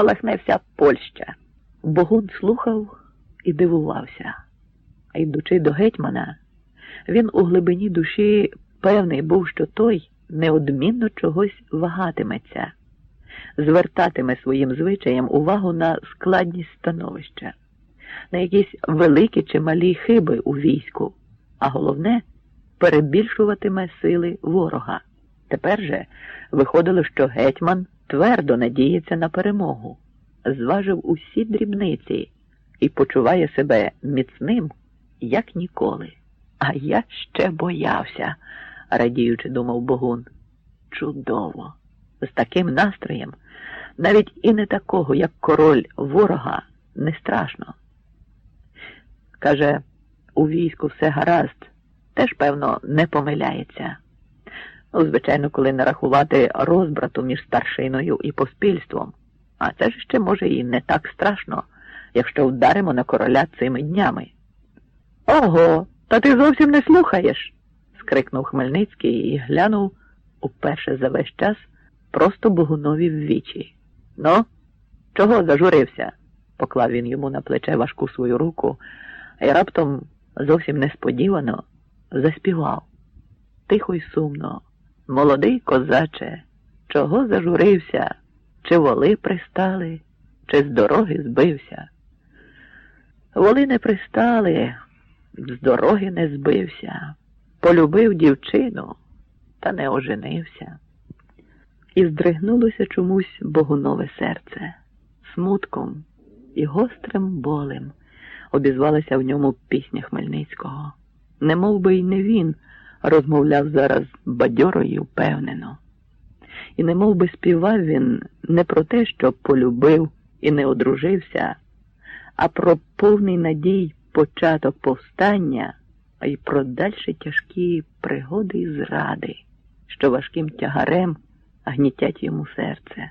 спалахне вся Польща. Богун слухав і дивувався. А йдучи до гетьмана, він у глибині душі певний був, що той неодмінно чогось вагатиметься, звертатиме своїм звичаєм увагу на складність становища, на якісь великі чи малі хиби у війську, а головне перебільшуватиме сили ворога. Тепер же виходило, що гетьман твердо надіється на перемогу, зважив усі дрібниці і почуває себе міцним, як ніколи. А я ще боявся, радіючи, думав Богун. Чудово! З таким настроєм, навіть і не такого, як король ворога, не страшно. Каже, у війську все гаразд, теж, певно, не помиляється. Ну, звичайно, коли не рахувати розбрату між старшиною і поспільством, а це ж ще може і не так страшно, якщо вдаримо на короля цими днями. Ого, та ти зовсім не слухаєш. скрикнув Хмельницький і глянув уперше за весь час просто Богунові в вічі. Ну, чого зажурився? поклав він йому на плече важку свою руку і раптом зовсім несподівано заспівав тихо й сумно. Молодий козаче, чого зажурився, чи воли пристали, чи з дороги збився? Воли не пристали, з дороги не збився, полюбив дівчину та не оженився. І здригнулося чомусь богунове серце, смутком і гострим болем обізвалася в ньому пісня Хмельницького. Не мов би й не він розмовляв зараз бадьоро і впевнено. І не би співав він не про те, що полюбив і не одружився, а про повний надій початок повстання, а й про дальші тяжкі пригоди і зради, що важким тягарем гнітять йому серце.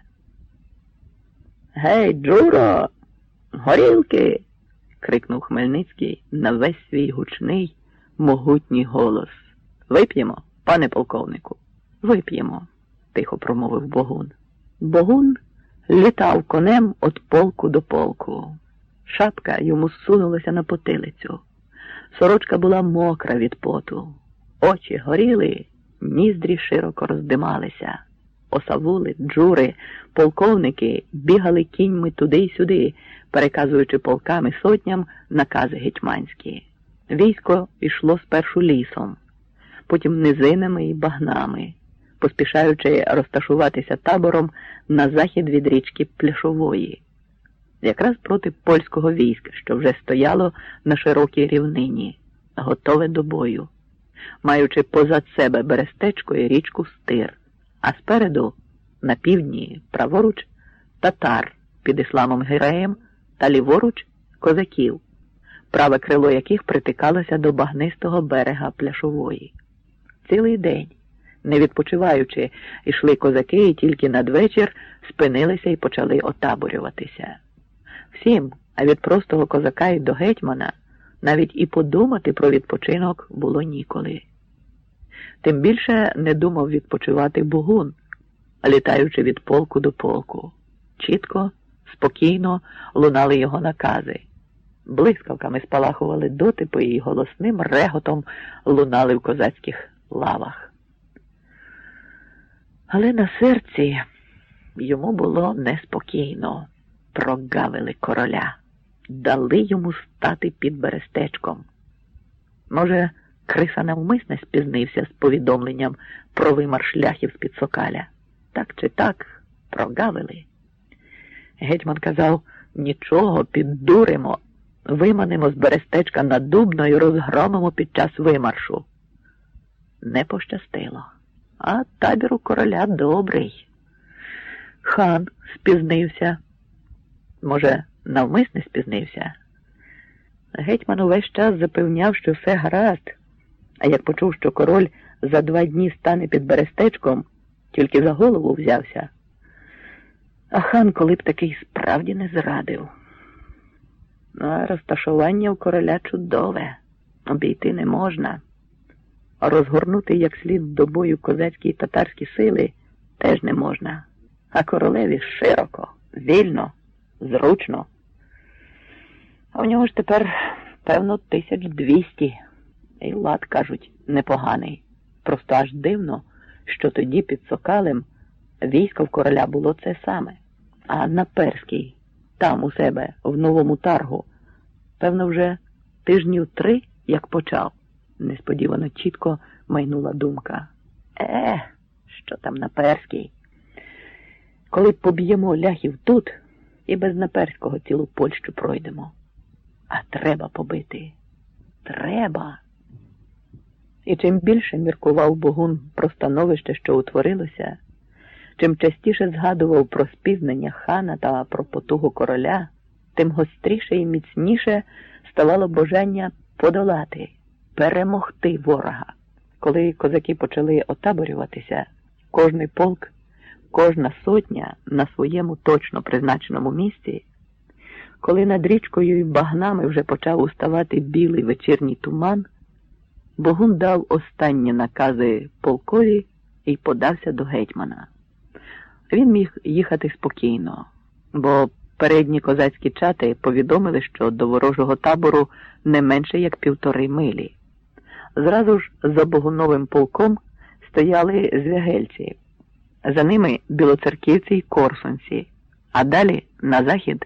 Гей, Джуро, горілки. крикнув Хмельницький на весь свій гучний, могутній голос. Вип'ємо, пане полковнику, вип'ємо, тихо промовив Богун. Богун літав конем від полку до полку. Шапка йому сунулася на потилицю. Сорочка була мокра від поту, очі горіли, ніздрі широко роздималися. Осавули, джури, полковники бігали кіньми туди й сюди, переказуючи полками сотням накази гетьманські. Військо йшло спершу лісом потім низинами і багнами, поспішаючи розташуватися табором на захід від річки Пляшової, якраз проти польського війська, що вже стояло на широкій рівнині, готове до бою, маючи позад себе берестечко і річку Стир, а спереду, на півдні, праворуч, татар під ісламом Гіреєм та ліворуч козаків, праве крило яких притикалося до багнистого берега пляшової цілий день. Не відпочиваючи, йшли козаки і тільки надвечір спинилися і почали отаборюватися. Всім, а від простого козака і до гетьмана, навіть і подумати про відпочинок було ніколи. Тим більше не думав відпочивати Богун, літаючи від полку до полку. Чітко, спокійно лунали його накази. Блискавками спалахували дотипи і голосним реготом лунали в козацьких лавах. Але на серці йому було неспокійно. Прогавили короля, дали йому стати під берестечком. Може, Криса навмисне спізнився з повідомленням про вимар шляхів з-під сокаля. Так чи так прогавили. Гетьман казав нічого, піддуримо, виманимо з берестечка на дубно і розгромимо під час вимаршу не пощастило. А табір у короля добрий. Хан спізнився. Може, навмисне спізнився. Гетьман увесь час запевняв, що все гаразд, а як почув, що король за два дні стане під берестечком, тільки за голову взявся. А хан коли б такий справді не зрадив. Ну, а розташування у короля чудове, обійти не можна розгорнути як слід до бою козацькі й татарські сили теж не можна, а королеві широко, вільно. Зручно. А в нього ж тепер, певно, тисяч двісті. І лад, кажуть, непоганий. Просто аж дивно, що тоді під Сокалем військо в короля було це саме. А на Перській, там у себе, в новому таргу, певно, вже тижнів три, як почав, несподівано чітко майнула думка. Е, що там на Перській? Коли поб'ємо ляхів тут і без наперського цілу Польщу пройдемо. А треба побити. Треба. І чим більше міркував Богун про становище, що утворилося, чим частіше згадував про спізнення хана та про потугу короля, тим гостріше і міцніше ставало бажання подолати, перемогти ворога. Коли козаки почали отаборюватися, кожний полк, кожна сотня на своєму точно призначеному місці, коли над річкою і багнами вже почав уставати білий вечірній туман, Богун дав останні накази полкові і подався до гетьмана. Він міг їхати спокійно, бо передні козацькі чати повідомили, що до ворожого табору не менше як півтори милі. Зразу ж за Богуновим полком стояли звягельці, за ними білоцерківці й корсунці, а далі на захід,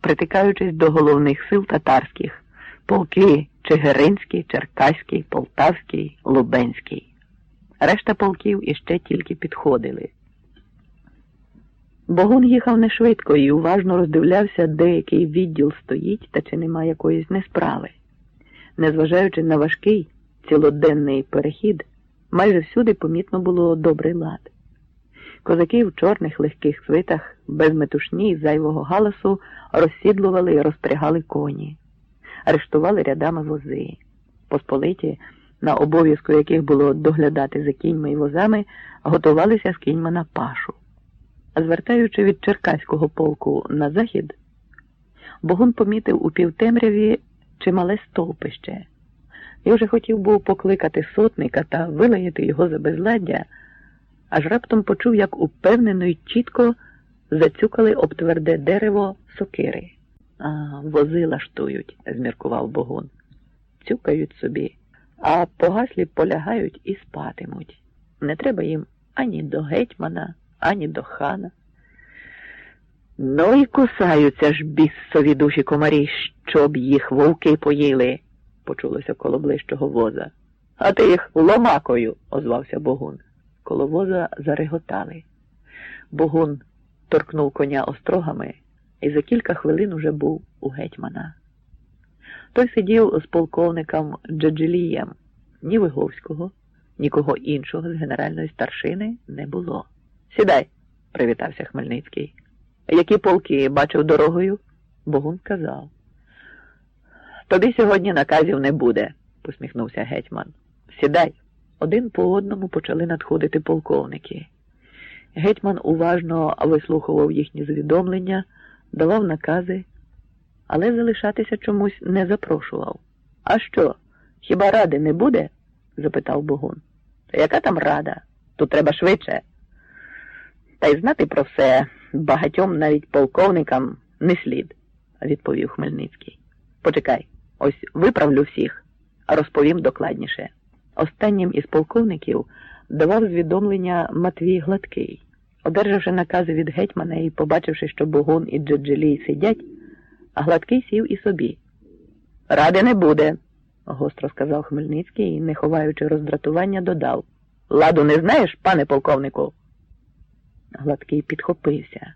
притикаючись до головних сил татарських, полки Чигиринський, Черкаський, Полтавський, Лубенський. Решта полків іще тільки підходили. Богун їхав не швидко і уважно роздивлявся, де який відділ стоїть та чи нема якоїсь несправи. Незважаючи на важкий цілоденний перехід, майже всюди помітно було добрий лад. Козаки в чорних легких свитах, без метушні й зайвого галасу, розсідлували і розпрягали коні, арештували рядами вози. Посполиті, на обов'язку яких було доглядати за кіньми і возами, готувалися з кіньми на пашу. Звертаючи від Черкаського полку на захід, Богун помітив у півтемряві чимале стовпище. І вже хотів був покликати сотника та вилаяти його за безладдя, аж раптом почув, як упевнено й чітко зацюкали об тверде дерево сокири. А, вози лаштують, зміркував Богун. Цюкають собі, а погаслі полягають і спатимуть. Не треба їм ані до гетьмана ані до хана. Ну і кусаються ж бісові душі комарі, щоб їх вовки поїли, почулося коло ближчого воза. А ти їх ломакою, озвався Богун. Коло воза зареготали. Богун торкнув коня острогами і за кілька хвилин уже був у гетьмана. Той сидів з полковником Джаджилієм. Ні Виговського, нікого іншого з генеральної старшини не було. Сідай, привітався Хмельницький. Які полки бачив дорогою? Богун казав. Тобі сьогодні наказів не буде, посміхнувся гетьман. Сідай. Один по одному почали надходити полковники. Гетьман уважно вислухував їхні звідомлення, давав накази, але залишатися чомусь не запрошував. А що, хіба ради не буде? запитав Богун. Яка там рада? Тут треба швидше. Та й знати про все багатьом навіть полковникам не слід, відповів Хмельницький. Почекай, ось виправлю всіх, а розповім докладніше. Останнім із полковників давав звідомлення Матвій Гладкий. Одержавши накази від гетьмана і побачивши, що Богун і Джаджелій сидять, а Гладкий сів і собі. Ради не буде, гостро сказав Хмельницький і, не ховаючи роздратування, додав. Ладу не знаєш, пане полковнику? Гладкий підхопився.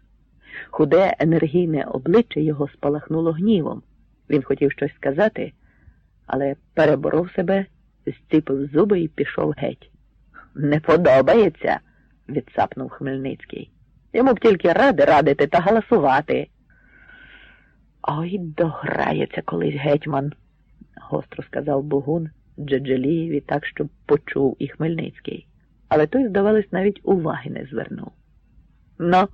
Худе енергійне обличчя його спалахнуло гнівом. Він хотів щось сказати, але переборов себе, зціпив зуби і пішов геть. Не подобається, відсапнув Хмельницький. Йому б тільки ради радити та галасувати. Ой, дограється колись гетьман, гостро сказав Богун Джеджелієві так, щоб почув і Хмельницький. Але той, здавалось, навіть уваги не звернув. Ну,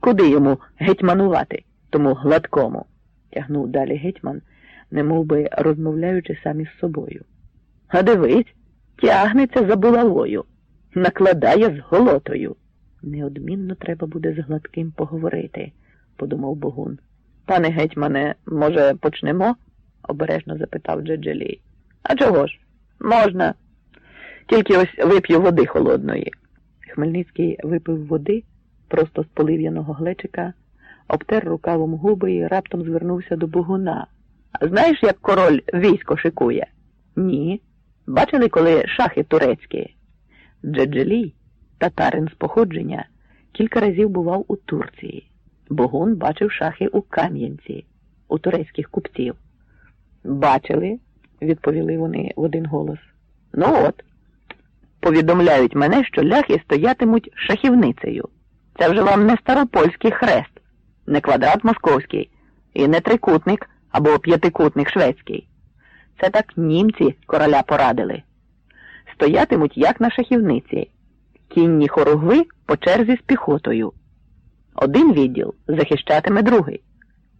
куди йому гетьманувати, тому гладкому? Тягнув далі гетьман, немов би розмовляючи самі з собою. А дивись, тягнеться за булавою, накладає з голотою. Неодмінно треба буде з гладким поговорити, подумав Богун. Пане гетьмане, може, почнемо? обережно запитав Джеджелій. А чого ж? Можна. Тільки ось вип'ю води холодної. Хмельницький випив води просто з полив'яного глечика, обтер рукавом губи і раптом звернувся до Богуна. Знаєш, як король військо шикує? Ні. Бачили, коли шахи турецькі? Джеджелій, татарин з походження, кілька разів бував у Турції. Богун бачив шахи у Кам'янці, у турецьких купців. Бачили, відповіли вони в один голос. Ну от. Повідомляють мене, що ляхи стоятимуть шахівницею. Це вже вам не старопольський хрест, не квадрат московський і не трикутник або п'ятикутник шведський. Це так німці короля порадили. Стоятимуть, як на шахівниці, кінні хоругви по черзі з піхотою. Один відділ захищатиме другий.